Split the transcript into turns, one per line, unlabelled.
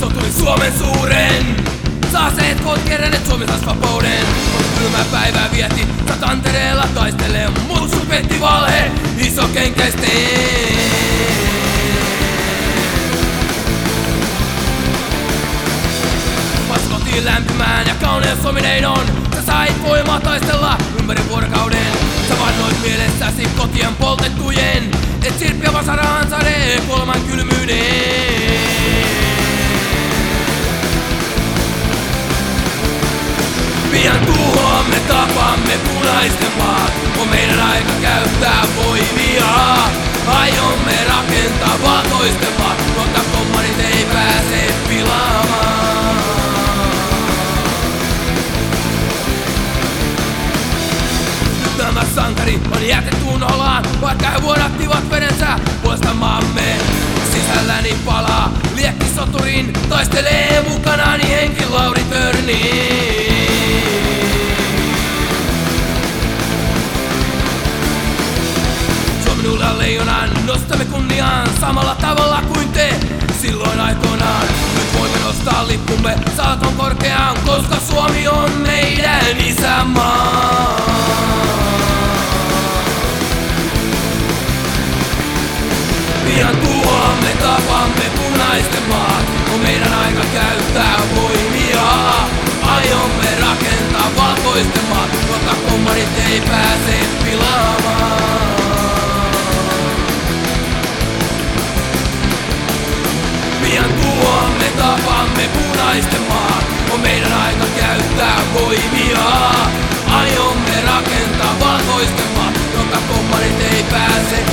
Soturi Suomen suuren. Saaseet koot keränneet Suomi taas vapauden On kylmä päivä vietti, sä tantereella taistelee Mut sun petti valhe, iso kenkäisten. Kotiin lämpimään ja kauneus somineen on Sä sait voimaa taistella ympäri vuorokauden. Sä Pian tuhoamme, tapamme punaisten maat On meidän aika käyttää voimia. Aiomme rakentaa valkoisten maat Mutta kommanit ei pääse pilaamaan. Nyt nämä sankari on jätetty unholaan Vaikka he vuodattivat verensä puolesta maamme. Sisälläni palaa liekki soturin Taistelee mukanani henki Lauri Törni Suomi leijonan nostamme kunniaan samalla tavalla kuin te silloin aikoinaan. Nyt voimme nostaa lippumme. Saaton korkeaan Koska Suomi on meidän isämaa. Pian tuomme tapamme punaisten maat. On meidän aika käyttää voimia Aiomme rakentaa valkoisten maat Jotta kommanit ei pääse Saapamme punaisten maa, on meidän aika käyttää voimia. Aiomme rakentaa valkoisten maa, jotta kommarit ei pääse